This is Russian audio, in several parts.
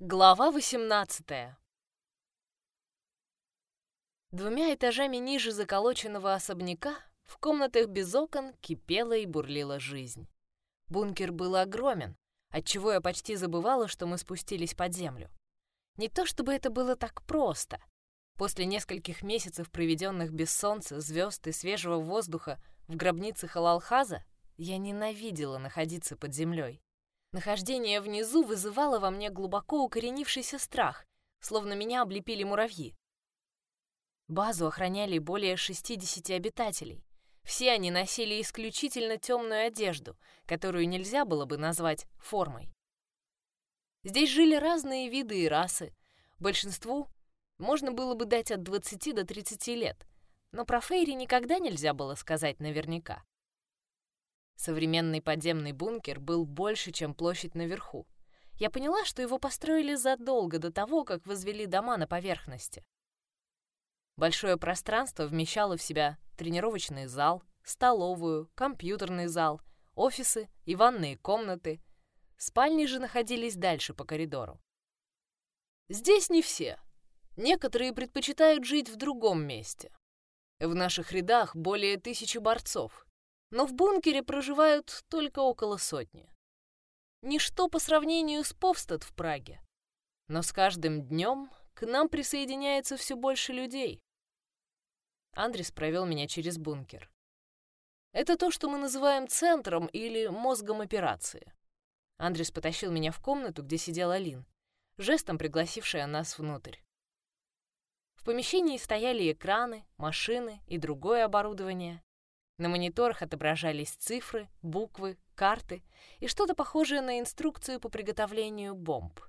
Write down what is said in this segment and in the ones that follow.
Глава 18 Двумя этажами ниже заколоченного особняка в комнатах без окон кипела и бурлила жизнь. Бункер был огромен, отчего я почти забывала, что мы спустились под землю. Не то чтобы это было так просто. После нескольких месяцев, проведенных без солнца, звезд и свежего воздуха в гробнице Халалхаза, я ненавидела находиться под землей. Нахождение внизу вызывало во мне глубоко укоренившийся страх, словно меня облепили муравьи. Базу охраняли более 60 обитателей. Все они носили исключительно темную одежду, которую нельзя было бы назвать формой. Здесь жили разные виды и расы. Большинству можно было бы дать от 20 до 30 лет, но про Фейри никогда нельзя было сказать наверняка. Современный подземный бункер был больше, чем площадь наверху. Я поняла, что его построили задолго до того, как возвели дома на поверхности. Большое пространство вмещало в себя тренировочный зал, столовую, компьютерный зал, офисы и ванные комнаты. Спальни же находились дальше по коридору. Здесь не все. Некоторые предпочитают жить в другом месте. В наших рядах более тысячи борцов, но в бункере проживают только около сотни. Ничто по сравнению с Повстад в Праге. Но с каждым днем к нам присоединяется все больше людей. Андрес провел меня через бункер. Это то, что мы называем центром или мозгом операции. Андрес потащил меня в комнату, где сидела Лин, жестом пригласившая нас внутрь. В помещении стояли экраны, машины и другое оборудование. На мониторах отображались цифры, буквы, карты и что-то похожее на инструкцию по приготовлению бомб.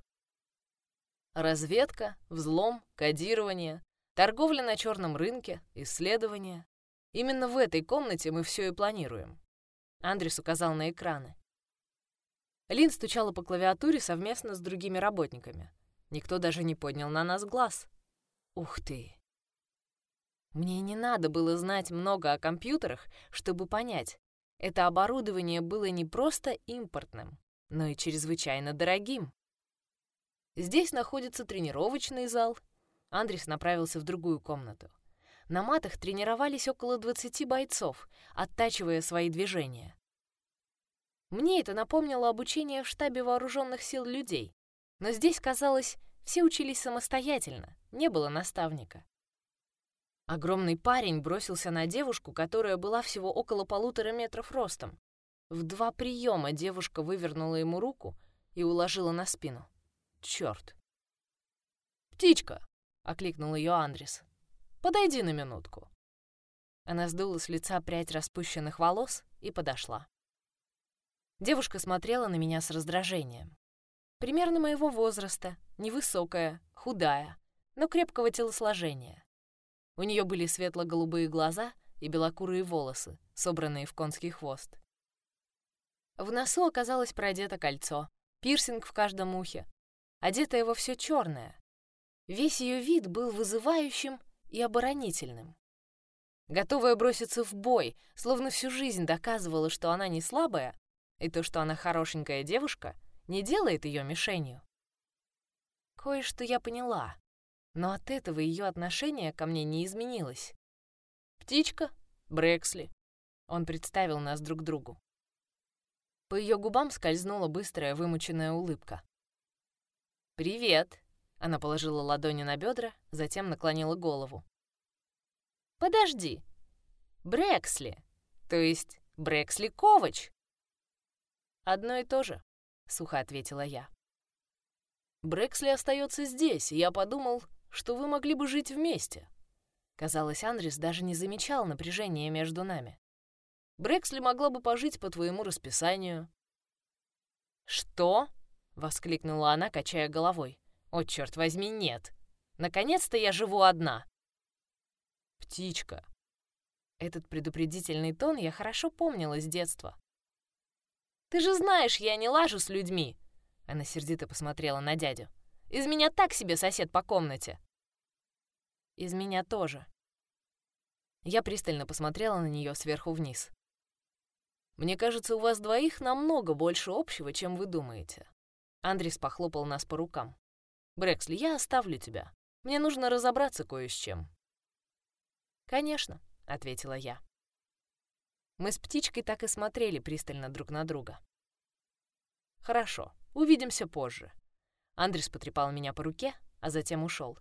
Разведка, взлом, кодирование, торговля на черном рынке, исследования. Именно в этой комнате мы все и планируем. Андрес указал на экраны. Лин стучала по клавиатуре совместно с другими работниками. Никто даже не поднял на нас глаз. Ух ты! Мне не надо было знать много о компьютерах, чтобы понять, это оборудование было не просто импортным, но и чрезвычайно дорогим. Здесь находится тренировочный зал. Андрес направился в другую комнату. На матах тренировались около 20 бойцов, оттачивая свои движения. Мне это напомнило обучение в штабе вооруженных сил людей, но здесь, казалось, все учились самостоятельно, не было наставника. Огромный парень бросился на девушку, которая была всего около полутора метров ростом. В два приема девушка вывернула ему руку и уложила на спину. Черт! «Птичка!» — окликнул ее Андрес. «Подойди на минутку». Она сдула с лица прядь распущенных волос и подошла. Девушка смотрела на меня с раздражением. Примерно моего возраста, невысокая, худая, но крепкого телосложения. У нее были светло-голубые глаза и белокурые волосы, собранные в конский хвост. В носу оказалось продето кольцо, пирсинг в каждом ухе, одетая во все черное. Весь ее вид был вызывающим и оборонительным. Готовая броситься в бой, словно всю жизнь доказывала, что она не слабая, и то, что она хорошенькая девушка, не делает ее мишенью. Кое-что я поняла но от этого ее отношение ко мне не изменилось. «Птичка? Брэксли». Он представил нас друг другу. По ее губам скользнула быстрая вымученная улыбка. «Привет!» Она положила ладони на бедра, затем наклонила голову. «Подожди! Брэксли! То есть Брэксли Ковач!» «Одно и то же», — сухо ответила я. «Брэксли остается здесь, и я подумал, что вы могли бы жить вместе». Казалось, Андрес даже не замечал напряжения между нами. «Брэксли могла бы пожить по твоему расписанию». «Что?» — воскликнула она, качая головой. «О, черт возьми, нет! Наконец-то я живу одна!» «Птичка!» Этот предупредительный тон я хорошо помнила с детства. «Ты же знаешь, я не лажу с людьми!» Она сердито посмотрела на дядю. «Из меня так себе сосед по комнате!» Из меня тоже. Я пристально посмотрела на нее сверху вниз. Мне кажется, у вас двоих намного больше общего, чем вы думаете. Андрис похлопал нас по рукам. Брексли, я оставлю тебя. Мне нужно разобраться кое с чем». «Конечно», — ответила я. Мы с птичкой так и смотрели пристально друг на друга. «Хорошо, увидимся позже». Андрес потрепал меня по руке, а затем ушел.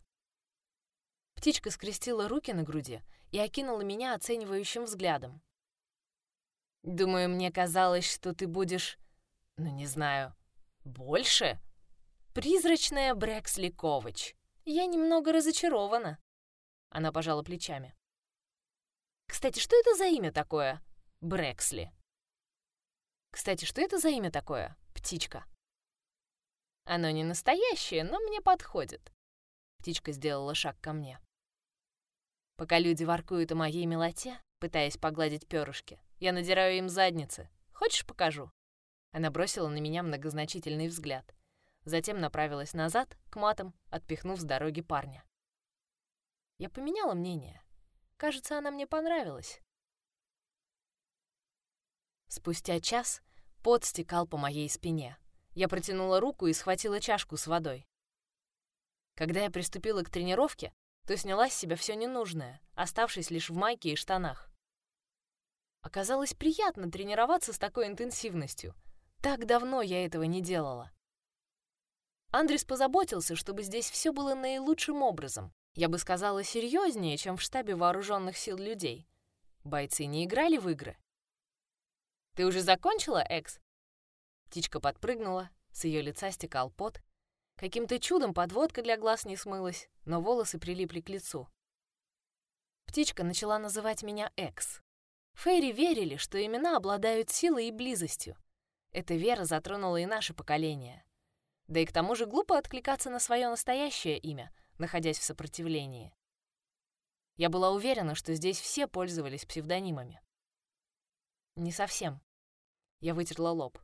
Птичка скрестила руки на груди и окинула меня оценивающим взглядом. «Думаю, мне казалось, что ты будешь, ну не знаю, больше?» «Призрачная Брексли Ковач. Я немного разочарована». Она пожала плечами. «Кстати, что это за имя такое? Брексли?» «Кстати, что это за имя такое? Птичка?» «Оно не настоящее, но мне подходит». Птичка сделала шаг ко мне. Пока люди воркуют о моей милоте, пытаясь погладить перышки, я надираю им задницы. Хочешь, покажу?» Она бросила на меня многозначительный взгляд затем направилась назад, к матам, отпихнув с дороги парня. Я поменяла мнение. Кажется, она мне понравилась. Спустя час пот стекал по моей спине. Я протянула руку и схватила чашку с водой. Когда я приступила к тренировке, то сняла с себя все ненужное, оставшись лишь в майке и штанах. Оказалось приятно тренироваться с такой интенсивностью. Так давно я этого не делала. Андрес позаботился, чтобы здесь все было наилучшим образом. Я бы сказала, серьезнее, чем в штабе вооруженных сил людей. Бойцы не играли в игры. «Ты уже закончила, Экс?» Птичка подпрыгнула, с ее лица стекал пот. Каким-то чудом подводка для глаз не смылась, но волосы прилипли к лицу. Птичка начала называть меня Экс. Фейри верили, что имена обладают силой и близостью. Эта вера затронула и наше поколение. Да и к тому же глупо откликаться на свое настоящее имя, находясь в сопротивлении. Я была уверена, что здесь все пользовались псевдонимами. Не совсем. Я вытерла лоб.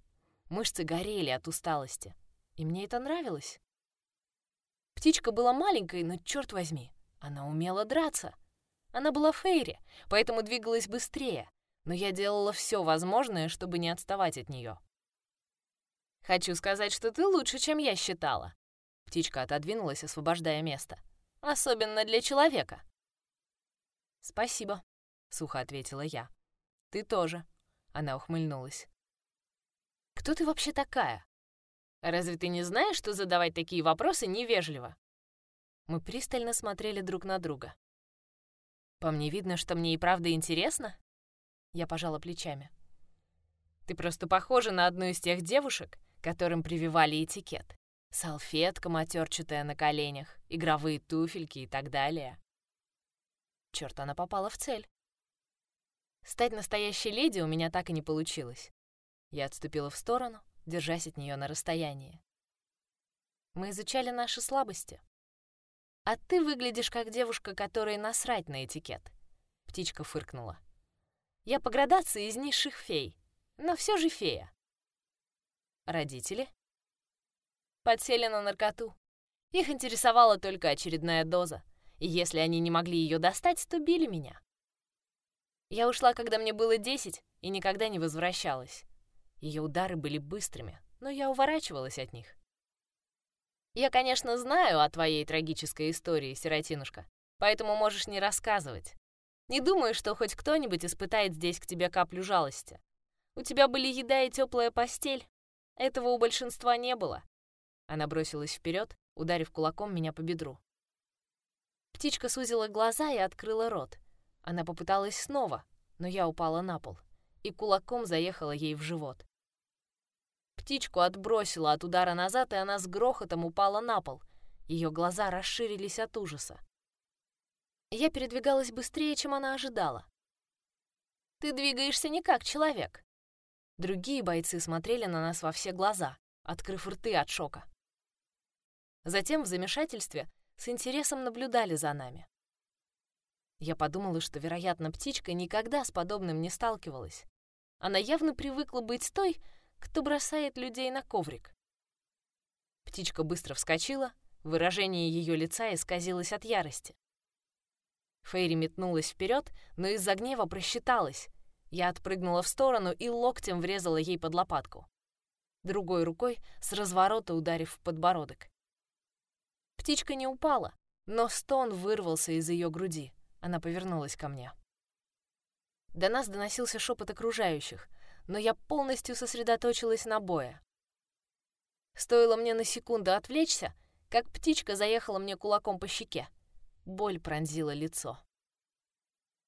Мышцы горели от усталости. И мне это нравилось. Птичка была маленькой, но, черт возьми, она умела драться. Она была Фейри, поэтому двигалась быстрее, но я делала все возможное, чтобы не отставать от нее. Хочу сказать, что ты лучше, чем я считала. Птичка отодвинулась, освобождая место. Особенно для человека. Спасибо, сухо ответила я. Ты тоже. Она ухмыльнулась. Кто ты вообще такая? Разве ты не знаешь, что задавать такие вопросы невежливо? Мы пристально смотрели друг на друга. По мне видно, что мне и правда интересно? Я пожала плечами. Ты просто похожа на одну из тех девушек, которым прививали этикет. Салфетка матерчатая на коленях, игровые туфельки и так далее. Черт, она попала в цель. Стать настоящей леди у меня так и не получилось. Я отступила в сторону, держась от нее на расстоянии. Мы изучали наши слабости. А ты выглядишь как девушка, которой насрать на этикет. Птичка фыркнула. Я по градации из низших фей, но все же фея. Родители? Подсели на наркоту. Их интересовала только очередная доза, и если они не могли ее достать, то били меня. Я ушла, когда мне было 10, и никогда не возвращалась. Ее удары были быстрыми, но я уворачивалась от них. Я, конечно, знаю о твоей трагической истории, сиротинушка, поэтому можешь не рассказывать. Не думаю, что хоть кто-нибудь испытает здесь к тебе каплю жалости. У тебя были еда и теплая постель, этого у большинства не было. Она бросилась вперед, ударив кулаком меня по бедру. Птичка сузила глаза и открыла рот. Она попыталась снова, но я упала на пол и кулаком заехала ей в живот. Птичку отбросила от удара назад, и она с грохотом упала на пол. Ее глаза расширились от ужаса. Я передвигалась быстрее, чем она ожидала. «Ты двигаешься не как человек», Другие бойцы смотрели на нас во все глаза, открыв рты от шока. Затем в замешательстве с интересом наблюдали за нами. Я подумала, что, вероятно, птичка никогда с подобным не сталкивалась. Она явно привыкла быть той, кто бросает людей на коврик. Птичка быстро вскочила, выражение ее лица исказилось от ярости. Фейри метнулась вперед, но из-за гнева просчиталась я отпрыгнула в сторону и локтем врезала ей под лопатку. Другой рукой с разворота ударив в подбородок. Птичка не упала, но стон вырвался из ее груди. Она повернулась ко мне. До нас доносился шепот окружающих, но я полностью сосредоточилась на бое. Стоило мне на секунду отвлечься, как птичка заехала мне кулаком по щеке. Боль пронзила лицо.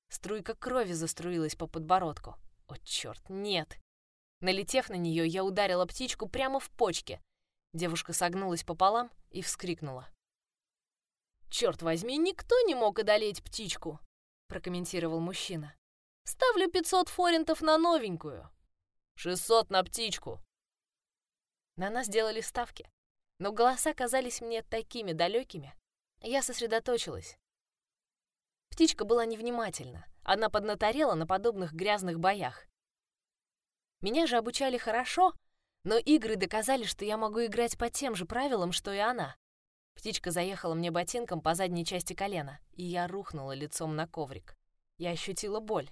Струйка крови заструилась по подбородку. О, черт, нет! Налетев на нее, я ударила птичку прямо в почке. Девушка согнулась пополам и вскрикнула. «Черт возьми, никто не мог одолеть птичку!» прокомментировал мужчина. «Ставлю 500 форинтов на новенькую». «600 на птичку!» На нас делали ставки, но голоса казались мне такими далекими. Я сосредоточилась. Птичка была невнимательна. Она поднаторела на подобных грязных боях. Меня же обучали хорошо, но игры доказали, что я могу играть по тем же правилам, что и она. Птичка заехала мне ботинком по задней части колена, и я рухнула лицом на коврик. Я ощутила боль,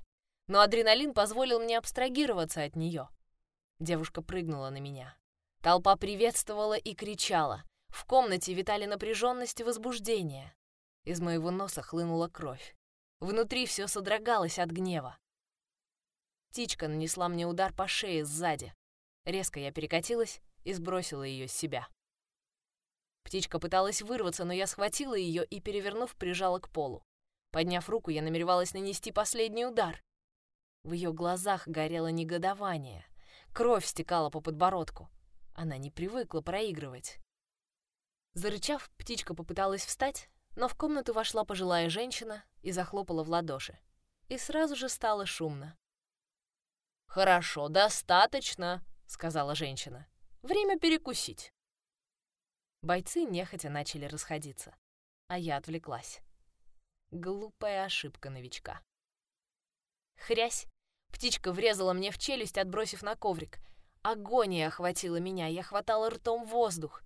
но адреналин позволил мне абстрагироваться от нее. Девушка прыгнула на меня. Толпа приветствовала и кричала. В комнате витали напряженность и возбуждение. Из моего носа хлынула кровь. Внутри все содрогалось от гнева. Птичка нанесла мне удар по шее сзади. Резко я перекатилась и сбросила ее с себя. Птичка пыталась вырваться, но я схватила ее и, перевернув, прижала к полу. Подняв руку, я намеревалась нанести последний удар. В ее глазах горело негодование. Кровь стекала по подбородку. Она не привыкла проигрывать. Зарычав, птичка попыталась встать, но в комнату вошла пожилая женщина и захлопала в ладоши. И сразу же стало шумно. «Хорошо, достаточно», — сказала женщина. «Время перекусить». Бойцы нехотя начали расходиться, а я отвлеклась. Глупая ошибка новичка. Хрясь! Птичка врезала мне в челюсть, отбросив на коврик. Агония охватила меня, я хватала ртом воздух.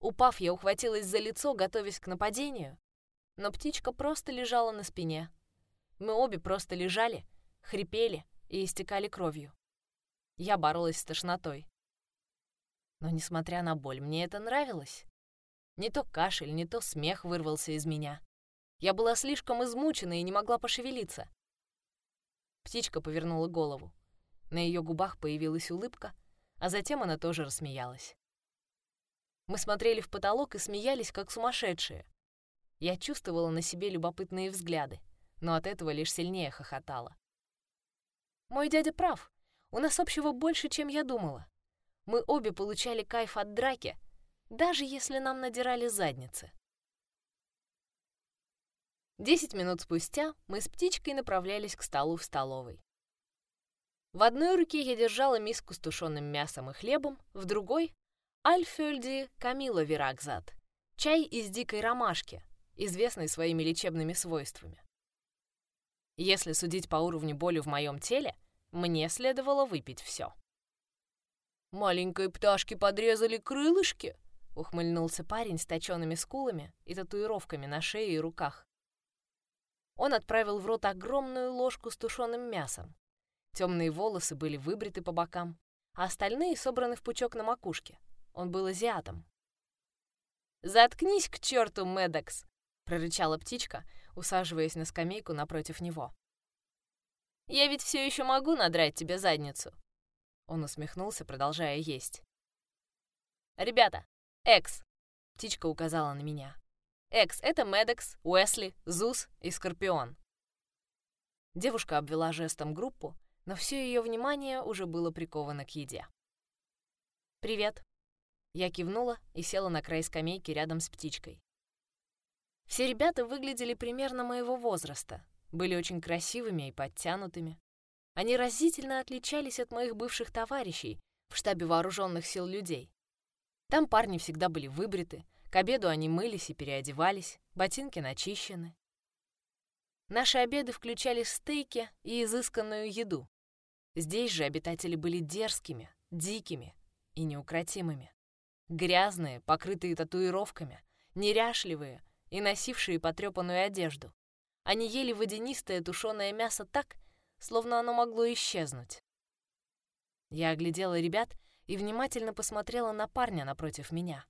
Упав, я ухватилась за лицо, готовясь к нападению, но птичка просто лежала на спине. Мы обе просто лежали, хрипели и истекали кровью. Я боролась с тошнотой. Но, несмотря на боль, мне это нравилось. Не то кашель, не то смех вырвался из меня. Я была слишком измучена и не могла пошевелиться. Птичка повернула голову. На ее губах появилась улыбка, а затем она тоже рассмеялась. Мы смотрели в потолок и смеялись, как сумасшедшие. Я чувствовала на себе любопытные взгляды, но от этого лишь сильнее хохотала. Мой дядя прав. У нас общего больше, чем я думала. Мы обе получали кайф от драки, даже если нам надирали задницы. Десять минут спустя мы с птичкой направлялись к столу в столовой. В одной руке я держала миску с тушеным мясом и хлебом, в другой — Альфёльди Камила Виракзат, чай из дикой ромашки, известный своими лечебными свойствами. Если судить по уровню боли в моем теле, мне следовало выпить все. «Маленькой пташке подрезали крылышки?» — ухмыльнулся парень с точенными скулами и татуировками на шее и руках. Он отправил в рот огромную ложку с тушеным мясом. Темные волосы были выбриты по бокам, а остальные собраны в пучок на макушке. Он был азиатом. «Заткнись к черту, Медекс!» — прорычала птичка, усаживаясь на скамейку напротив него. «Я ведь все еще могу надрать тебе задницу. Он усмехнулся, продолжая есть. «Ребята, Экс!» — птичка указала на меня. «Экс — это Медекс, Уэсли, Зус и Скорпион». Девушка обвела жестом группу, но все ее внимание уже было приковано к еде. «Привет!» Я кивнула и села на край скамейки рядом с птичкой. Все ребята выглядели примерно моего возраста, были очень красивыми и подтянутыми. Они разительно отличались от моих бывших товарищей в штабе вооруженных сил людей. Там парни всегда были выбриты, к обеду они мылись и переодевались, ботинки начищены. Наши обеды включали стейки и изысканную еду. Здесь же обитатели были дерзкими, дикими и неукротимыми. Грязные, покрытые татуировками, неряшливые и носившие потрепанную одежду. Они ели водянистое тушеное мясо так, словно оно могло исчезнуть. Я оглядела ребят и внимательно посмотрела на парня напротив меня.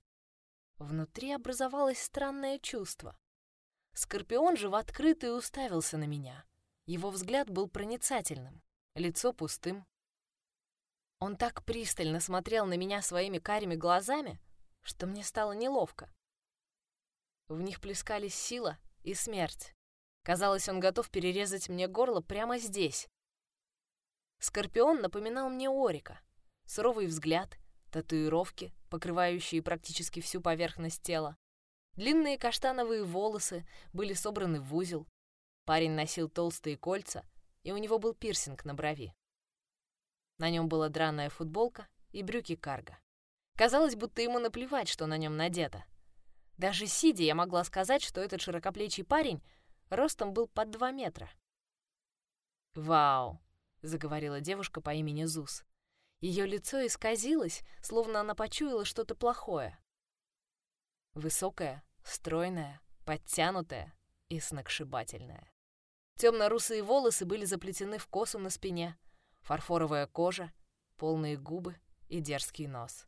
Внутри образовалось странное чувство. Скорпион же в открытую уставился на меня. Его взгляд был проницательным, лицо пустым. Он так пристально смотрел на меня своими карими глазами, что мне стало неловко. В них плескались сила и смерть. Казалось, он готов перерезать мне горло прямо здесь. Скорпион напоминал мне Орика. Суровый взгляд, татуировки, покрывающие практически всю поверхность тела. Длинные каштановые волосы были собраны в узел. Парень носил толстые кольца, и у него был пирсинг на брови. На нем была драная футболка и брюки карго. Казалось, будто ему наплевать, что на нем надето. Даже сидя, я могла сказать, что этот широкоплечий парень ростом был под два метра. «Вау!» — заговорила девушка по имени Зус. Ее лицо исказилось, словно она почуяла что-то плохое. Высокая, стройная, подтянутая и сногсшибательная. Темно-русые волосы были заплетены в косу на спине, фарфоровая кожа, полные губы и дерзкий нос.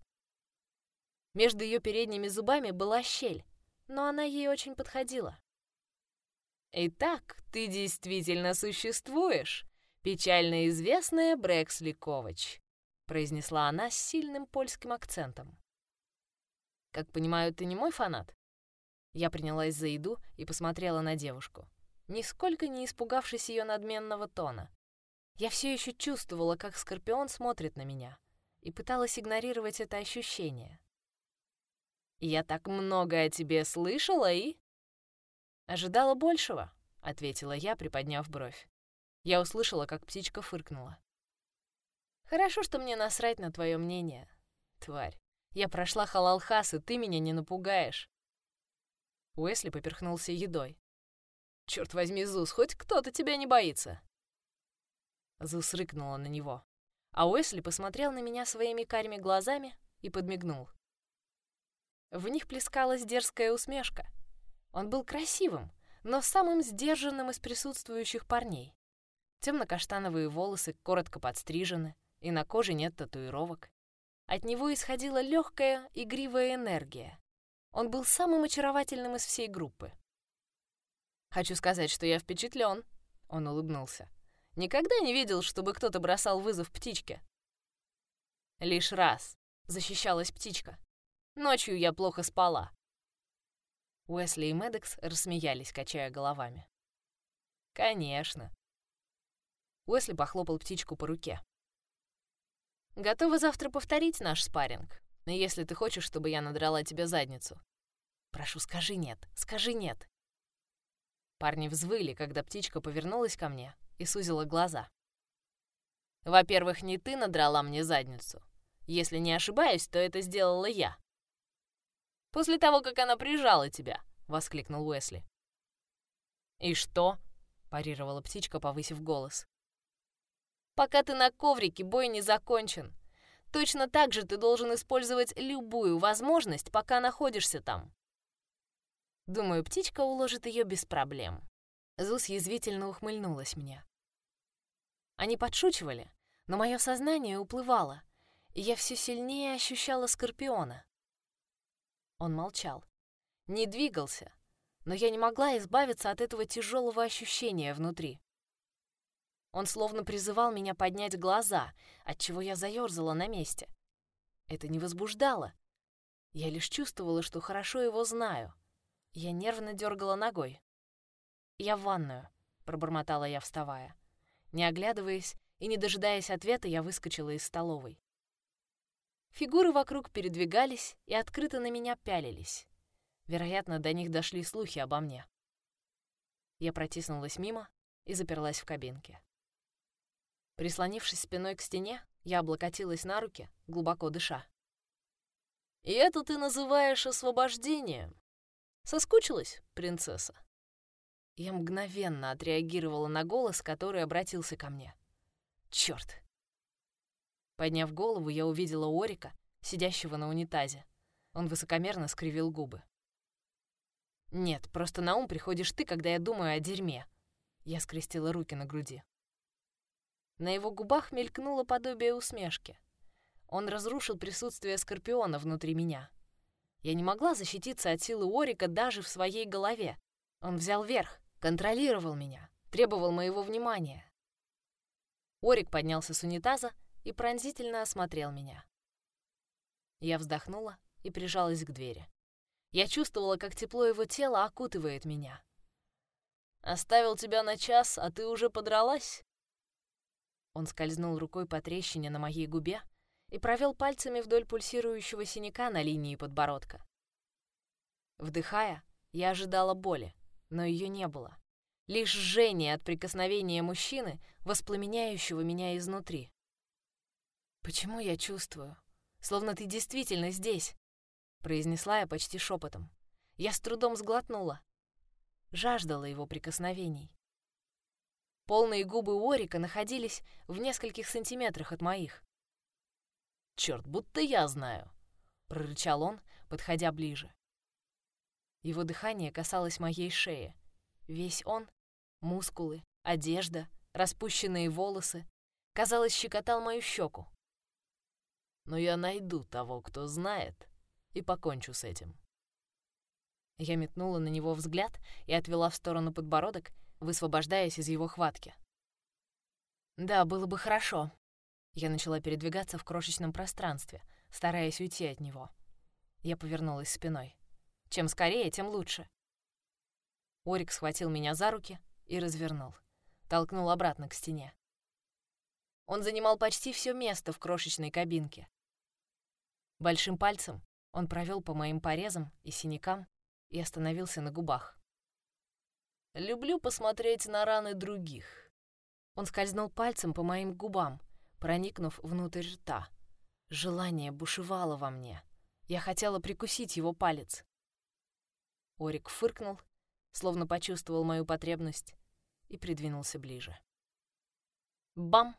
Между ее передними зубами была щель, но она ей очень подходила. «Итак, ты действительно существуешь, печально известная Брэксли Ковач», произнесла она с сильным польским акцентом. «Как понимаю, ты не мой фанат?» Я принялась за еду и посмотрела на девушку, нисколько не испугавшись ее надменного тона. Я все еще чувствовала, как Скорпион смотрит на меня, и пыталась игнорировать это ощущение. «Я так много о тебе слышала и...» «Ожидала большего», — ответила я, приподняв бровь. Я услышала, как птичка фыркнула. «Хорошо, что мне насрать на твое мнение, тварь. Я прошла халалхас, и ты меня не напугаешь». Уэсли поперхнулся едой. «Черт возьми, Зус, хоть кто-то тебя не боится!» Зус рыкнула на него. А Уэсли посмотрел на меня своими карими глазами и подмигнул. В них плескалась дерзкая усмешка. Он был красивым, но самым сдержанным из присутствующих парней. Темно-каштановые волосы коротко подстрижены, и на коже нет татуировок. От него исходила легкая, игривая энергия. Он был самым очаровательным из всей группы. «Хочу сказать, что я впечатлен», — он улыбнулся. Никогда не видел, чтобы кто-то бросал вызов птичке. Лишь раз защищалась птичка. Ночью я плохо спала. Уэсли и Медекс рассмеялись, качая головами. Конечно. Уэсли похлопал птичку по руке. Готова завтра повторить наш спарринг, если ты хочешь, чтобы я надрала тебе задницу. Прошу, скажи нет, скажи нет. Парни взвыли, когда птичка повернулась ко мне и сузила глаза. Во-первых, не ты надрала мне задницу. Если не ошибаюсь, то это сделала я. После того, как она прижала тебя, воскликнул Уэсли. И что? парировала птичка, повысив голос. Пока ты на коврике, бой не закончен. Точно так же ты должен использовать любую возможность, пока находишься там. Думаю, птичка уложит ее без проблем. Зус язвительно ухмыльнулась мне. Они подшучивали, но мое сознание уплывало, и я все сильнее ощущала Скорпиона. Он молчал, не двигался, но я не могла избавиться от этого тяжелого ощущения внутри. Он словно призывал меня поднять глаза, от чего я заерзала на месте. Это не возбуждало. Я лишь чувствовала, что хорошо его знаю. Я нервно дергала ногой. «Я в ванную», — пробормотала я, вставая. Не оглядываясь и не дожидаясь ответа, я выскочила из столовой. Фигуры вокруг передвигались и открыто на меня пялились. Вероятно, до них дошли слухи обо мне. Я протиснулась мимо и заперлась в кабинке. Прислонившись спиной к стене, я облокотилась на руки, глубоко дыша. «И это ты называешь освобождением? Соскучилась, принцесса?» Я мгновенно отреагировала на голос, который обратился ко мне. Черт! Подняв голову, я увидела Орика, сидящего на унитазе. Он высокомерно скривил губы. «Нет, просто на ум приходишь ты, когда я думаю о дерьме». Я скрестила руки на груди. На его губах мелькнуло подобие усмешки. Он разрушил присутствие Скорпиона внутри меня. Я не могла защититься от силы Орика даже в своей голове. Он взял верх, контролировал меня, требовал моего внимания. Орик поднялся с унитаза и пронзительно осмотрел меня. Я вздохнула и прижалась к двери. Я чувствовала, как тепло его тела окутывает меня. «Оставил тебя на час, а ты уже подралась?» Он скользнул рукой по трещине на моей губе и провел пальцами вдоль пульсирующего синяка на линии подбородка. Вдыхая, я ожидала боли, но ее не было. Лишь жжение от прикосновения мужчины, воспламеняющего меня изнутри. «Почему я чувствую? Словно ты действительно здесь!» произнесла я почти шепотом. Я с трудом сглотнула. Жаждала его прикосновений. Полные губы Орика находились в нескольких сантиметрах от моих. «Черт, будто я знаю!» — прорычал он, подходя ближе. Его дыхание касалось моей шеи. Весь он — мускулы, одежда, распущенные волосы — казалось, щекотал мою щеку. «Но я найду того, кто знает, и покончу с этим». Я метнула на него взгляд и отвела в сторону подбородок, высвобождаясь из его хватки. «Да, было бы хорошо». Я начала передвигаться в крошечном пространстве, стараясь уйти от него. Я повернулась спиной. Чем скорее, тем лучше. Орик схватил меня за руки и развернул. Толкнул обратно к стене. Он занимал почти все место в крошечной кабинке. Большим пальцем он провел по моим порезам и синякам и остановился на губах. «Люблю посмотреть на раны других». Он скользнул пальцем по моим губам, проникнув внутрь рта. Желание бушевало во мне. Я хотела прикусить его палец. Орик фыркнул, словно почувствовал мою потребность, и придвинулся ближе. Бам!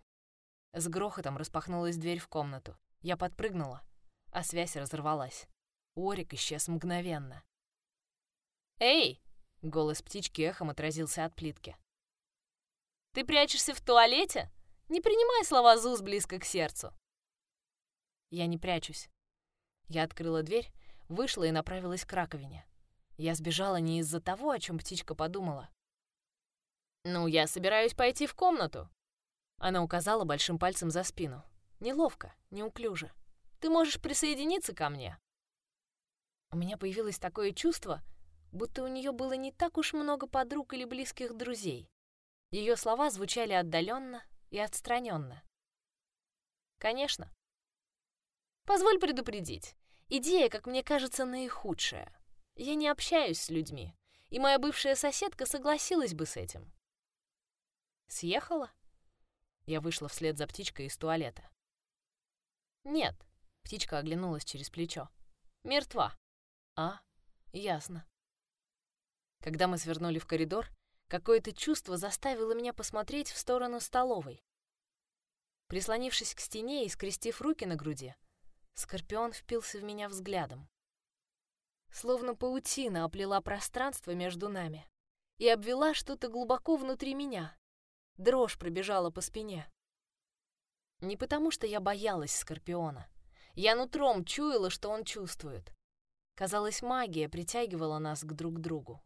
С грохотом распахнулась дверь в комнату. Я подпрыгнула — а связь разорвалась. Орик исчез мгновенно. «Эй!» — голос птички эхом отразился от плитки. «Ты прячешься в туалете? Не принимай слова Зуз близко к сердцу!» Я не прячусь. Я открыла дверь, вышла и направилась к раковине. Я сбежала не из-за того, о чем птичка подумала. «Ну, я собираюсь пойти в комнату». Она указала большим пальцем за спину. Неловко, неуклюже. Ты можешь присоединиться ко мне». У меня появилось такое чувство, будто у нее было не так уж много подруг или близких друзей. Ее слова звучали отдаленно и отстраненно. Конечно. Позволь предупредить. Идея, как мне кажется, наихудшая. Я не общаюсь с людьми, и моя бывшая соседка согласилась бы с этим. Съехала? Я вышла вслед за птичкой из туалета. Нет, Птичка оглянулась через плечо. «Мертва». «А, ясно». Когда мы свернули в коридор, какое-то чувство заставило меня посмотреть в сторону столовой. Прислонившись к стене и скрестив руки на груди, Скорпион впился в меня взглядом. Словно паутина оплела пространство между нами и обвела что-то глубоко внутри меня. Дрожь пробежала по спине. Не потому, что я боялась Скорпиона. Я нутром чуяла, что он чувствует. Казалось, магия притягивала нас к друг другу.